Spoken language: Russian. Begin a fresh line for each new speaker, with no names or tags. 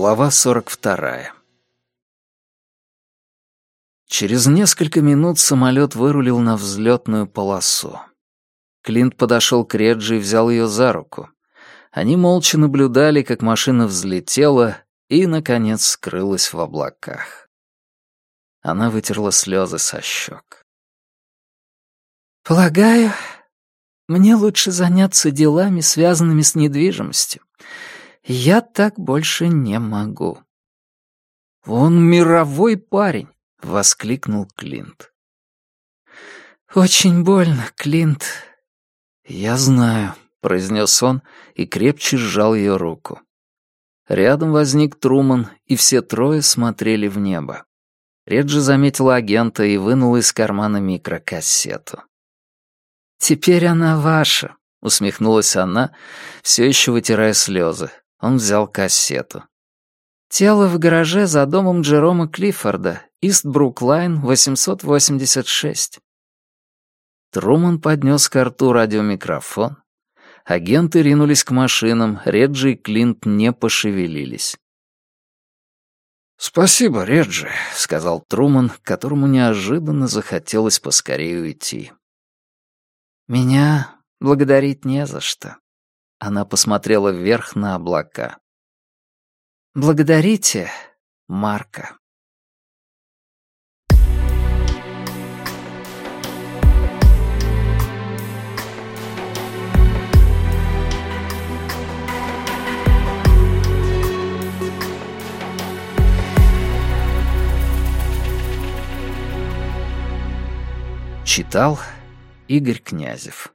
Глава 42. Через несколько минут самолет вырулил на взлетную полосу. Клинт подошел к Реджи и взял ее за руку. Они молча наблюдали, как машина взлетела и, наконец, скрылась в облаках. Она вытерла слезы со щек.
«Полагаю, мне лучше заняться делами, связанными с недвижимостью. Я так больше не могу».
«Он мировой парень!» — воскликнул Клинт.
«Очень больно, Клинт».
«Я знаю», — произнес он и крепче сжал ее руку. Рядом возник Труман, и все трое смотрели в небо. Реджи заметила агента и вынула из кармана микрокассету.
«Теперь она ваша», —
усмехнулась она, все еще вытирая слезы. Он взял кассету.
«Тело в гараже за домом Джерома Клиффорда, Ист-Бруклайн, 886».
Труман поднес к рту радиомикрофон. Агенты ринулись к машинам, Реджи и Клинт не пошевелились. «Спасибо, Реджи», — сказал Труман, которому неожиданно захотелось поскорее уйти.
«Меня благодарить не за что»,
она посмотрела вверх на облака.
«Благодарите Марка».
Читал Игорь Князев